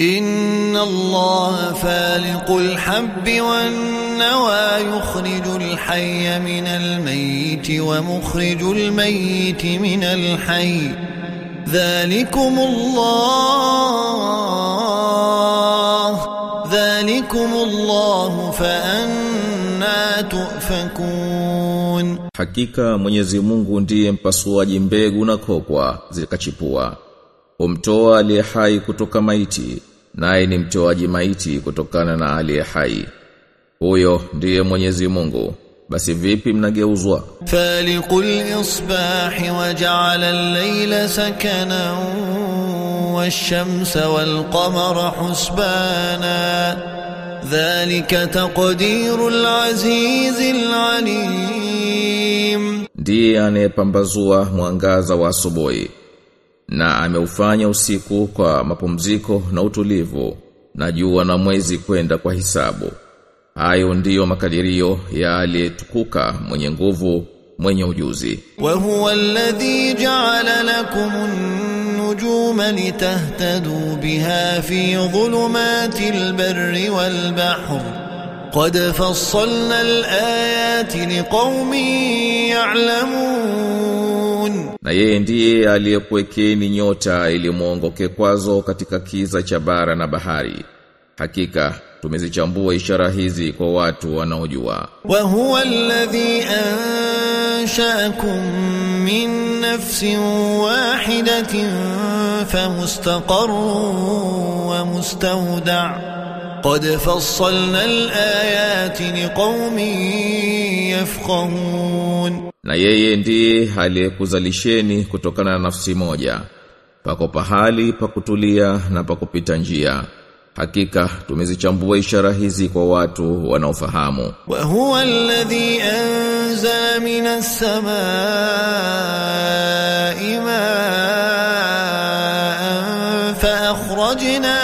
إن الله فالق الحب والنوى يخرج الحي من الميت ومخرج الميت من الحي ذلكم الله ذلكم الله فأنا تؤفكون Hakika Mwenyezi Mungu ndiye mpasuaji mbegu na kokwa zikachipua. Umtoa aliye hai kutoka maiti, naye ni mtoaji maiti kutokana na aliye hai. Huyo ndiye Mwenyezi Mungu. Basi vipi mnageuzwa? Faliqul isbahi wa ja'ala al-layla sakanan wash-shamsa wal-qamara husbana. Dhalika taqdirul azizil alim. Ndiye anayepambazua mwangaza wa asubuhi na ameufanya usiku kwa mapumziko na utulivu na jua na mwezi kwenda kwa hisabu. Hayo ndiyo makadirio ya aliyetukuka mwenye nguvu mwenye ujuzi. Wa huwa alladhi ja'ala lakum an-nujuma litahtadu biha fi dhulumati al-barri wal-bahri qad fassalna al-ayati liqaumin ya'lamun. Na yeye ndiye aliyekuwekeni nyota ili muongoke kwazo katika kiza cha bara na bahari. Hakika tumezichambua ishara hizi kwa watu wanaojua. وهو الذي أنشأكم من نفس واحدة فمستقر ومستودع قد فصلنا الآيات لقوم يفقهون na yeye ndiye aliyekuzalisheni kutokana na nafsi moja. Pako pahali pa kutulia na pa kupita njia hakika tumezichambua ishara hizi kwa watu wanaofahamu. Wa huwa alladhi anzala minas samaa'i ma'an fa akhrajna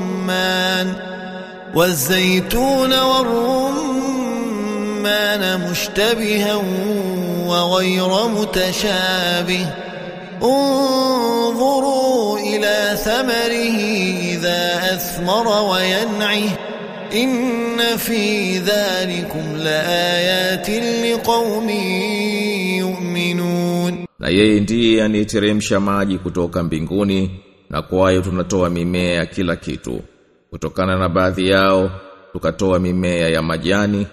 والزيتون والرمان مشتبها وغير متشابه انظروا إلى ثمره إذا أثمر وينعه إن في ذلكم لآيات لقوم يؤمنون. Na yeye ndiye anayeteremsha maji kutoka mbinguni na kwayo tunatoa mimea ya kila kitu. Kutokana na baadhi yao tukatoa mimea ya majani,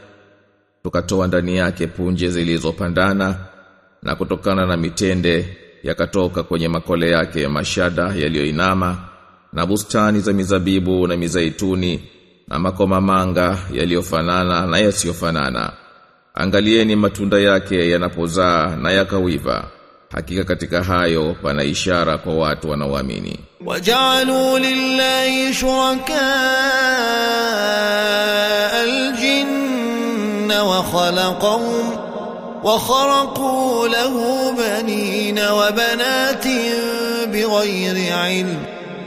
tukatoa ndani yake punje zilizopandana na kutokana na mitende yakatoka kwenye makole yake ya mashada yaliyoinama na bustani za mizabibu na mizaituni na makomamanga yaliyofanana na yasiyofanana. Angalieni matunda yake yanapozaa na yakawiva. Hakika katika hayo pana ishara kwa watu wanaoamini. وجعلوا لله شركاء الجن وخلقهم وخرقوا له بنين وبنات بغير علم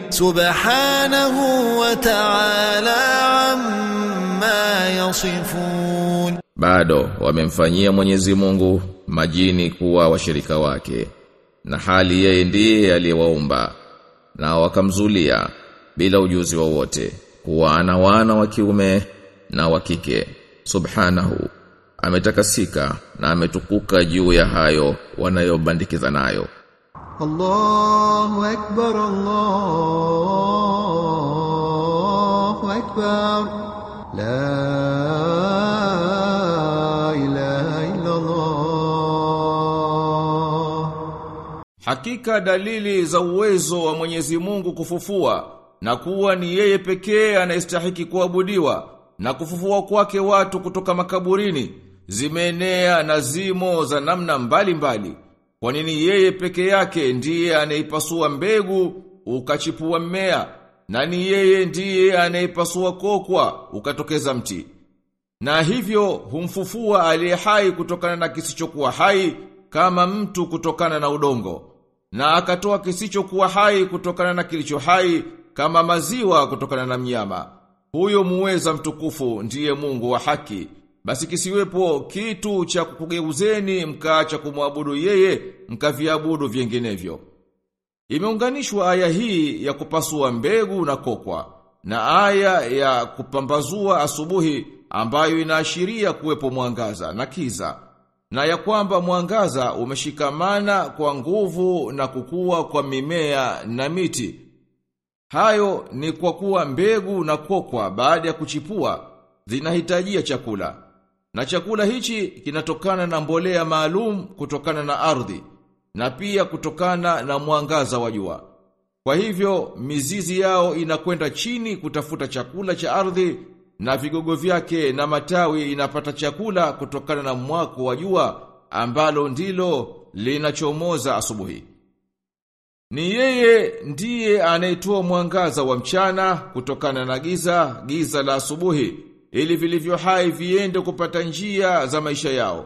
سبحانه وتعالى عما يصفون Bado wamemfanyia Mwenyezi Mungu majini kuwa washirika wake. Na hali yeye ndiye aliyewaumba na wakamzulia bila ujuzi wowote kuwa ana wana wa kiume na wa kike. Subhanahu ametakasika na ametukuka juu ya hayo wanayobandikiza nayo. Allahu akbar Allahu akbar. La Hakika dalili za uwezo wa Mwenyezi Mungu kufufua na kuwa ni yeye pekee anayestahiki kuabudiwa na kufufua kwake watu kutoka makaburini zimeenea na zimo za namna mbalimbali. Kwa nini yeye peke yake ndiye anaipasua mbegu ukachipua mmea na ni yeye ndiye anayepasua kokwa ukatokeza mti. Na hivyo humfufua aliye hai kutokana na kisichokuwa hai kama mtu kutokana na udongo. Na akatoa kisichokuwa hai kutokana na kilicho hai kama maziwa kutokana na mnyama. Huyo muweza mtukufu ndiye Mungu wa haki. Basi kisiwepo kitu cha kukugeuzeni mkaacha kumwabudu yeye mkaviabudu vinginevyo. Imeunganishwa aya hii ya kupasua mbegu na kokwa na aya ya kupambazua asubuhi ambayo inaashiria kuwepo mwangaza na kiza na ya kwamba mwangaza umeshikamana kwa nguvu na kukua kwa mimea na miti. Hayo ni kwa kuwa mbegu na kokwa baada ya kuchipua zinahitajia chakula. Na chakula hichi kinatokana na mbolea maalum kutokana na ardhi na pia kutokana na mwangaza wa jua. Kwa hivyo mizizi yao inakwenda chini kutafuta chakula cha ardhi na vigogo vyake na matawi inapata chakula kutokana na mwako wa jua ambalo ndilo linachomoza asubuhi. Ni yeye ndiye anayetoa mwangaza wa mchana kutokana na giza, giza la asubuhi, ili vilivyo hai viende kupata njia za maisha yao.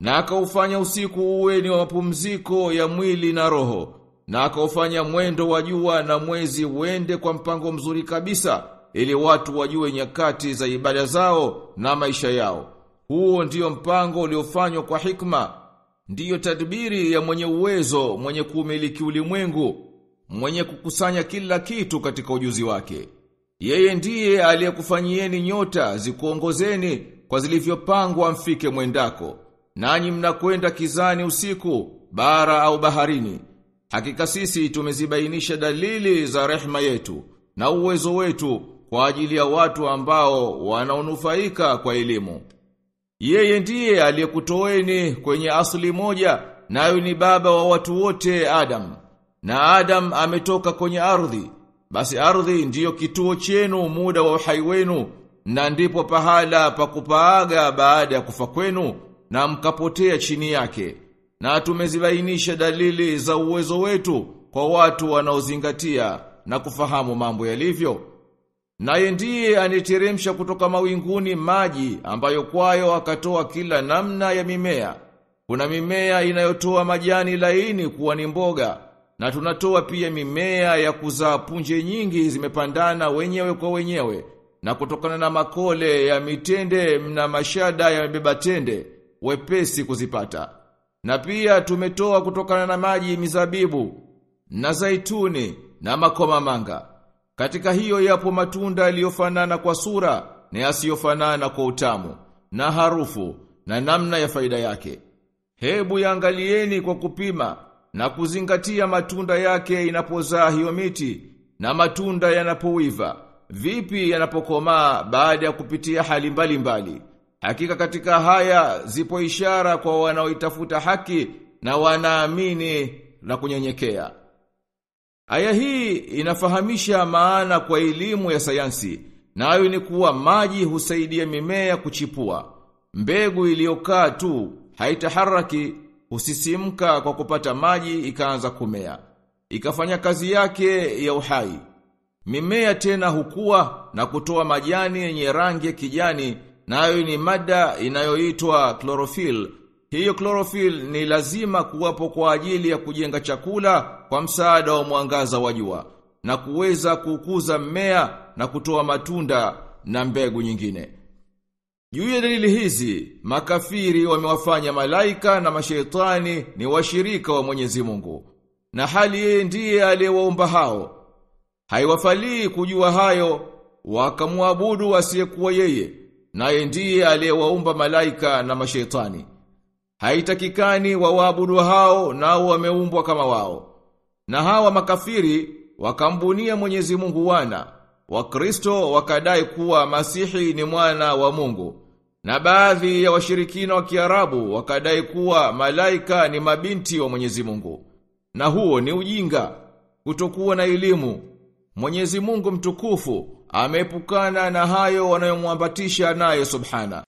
Na akaufanya usiku uwe ni wa mapumziko ya mwili na roho. Na akaufanya mwendo wa jua na mwezi uende kwa mpango mzuri kabisa, ili watu wajue nyakati za ibada zao na maisha yao. Huo ndiyo mpango uliofanywa kwa hikma, ndiyo tadbiri ya mwenye uwezo, mwenye kuumiliki ulimwengu, mwenye kukusanya kila kitu katika ujuzi wake. Yeye ndiye aliyekufanyieni nyota zikuongozeni kwa zilivyopangwa mfike mwendako. Nanyi mnakwenda kizani usiku, bara au baharini. Hakika sisi tumezibainisha dalili za rehma yetu na uwezo wetu kwa ajili ya watu ambao wanaonufaika kwa elimu. Yeye ndiye aliyekutoeni kwenye asli moja, nayo ni baba wa watu wote Adam. Na Adam ametoka kwenye ardhi. Basi ardhi ndiyo kituo chenu muda wa uhai wenu, na ndipo pahala pa kupaaga baada ya kufa kwenu, na mkapotea chini yake. Na tumezibainisha dalili za uwezo wetu kwa watu wanaozingatia na kufahamu mambo yalivyo. Naye ndiye aniteremsha kutoka mawinguni maji ambayo kwayo akatoa kila namna ya mimea. Kuna mimea inayotoa majani laini kuwa ni mboga, na tunatoa pia mimea ya kuzaa punje nyingi zimepandana wenyewe kwa wenyewe, na kutokana na makole ya mitende na mashada ya mbeba tende, wepesi kuzipata. Na pia tumetoa kutokana na maji mizabibu, na zaituni, na makomamanga. Katika hiyo yapo matunda yaliyofanana kwa sura na yasiyofanana kwa utamu na harufu na namna ya faida yake. Hebu yaangalieni kwa kupima na kuzingatia matunda yake inapozaa hiyo miti na matunda yanapowiva. Vipi yanapokomaa baada ya kupitia hali mbalimbali. Mbali. Hakika katika haya zipo ishara kwa wanaoitafuta haki na wanaamini na kunyenyekea. Aya hii inafahamisha maana kwa elimu ya sayansi, nayo ni kuwa maji husaidia mimea kuchipua. Mbegu iliyokaa tu haitaharaki husisimka kwa kupata maji ikaanza kumea. Ikafanya kazi yake ya uhai. Mimea tena hukua na kutoa majani yenye rangi ya kijani, nayo ni mada inayoitwa chlorophyll hiyo chlorophyll ni lazima kuwapo kwa ajili ya kujenga chakula kwa msaada wa mwangaza wa jua na kuweza kukuza mmea na kutoa matunda na mbegu nyingine. Juu ya dalili hizi, makafiri wamewafanya malaika na mashaitani ni washirika wa Mwenyezi Mungu. Na hali yeye ndiye aliyewaumba hao. Haiwafalii kujua hayo, wakamwabudu asiyekuwa yeye, naye ndiye aliyewaumba malaika na mashaitani. Haitakikani wawaabudu hao nao wameumbwa kama wao. Na hawa makafiri wakambunia Mwenyezi Mungu wana. Wakristo wakadai kuwa Masihi ni mwana wa Mungu. Na baadhi ya washirikina wa Kiarabu wakadai kuwa malaika ni mabinti wa Mwenyezi Mungu. Na huo ni ujinga, kutokuwa na elimu. Mwenyezi Mungu mtukufu ameepukana na hayo wanayomwambatisha naye subhana.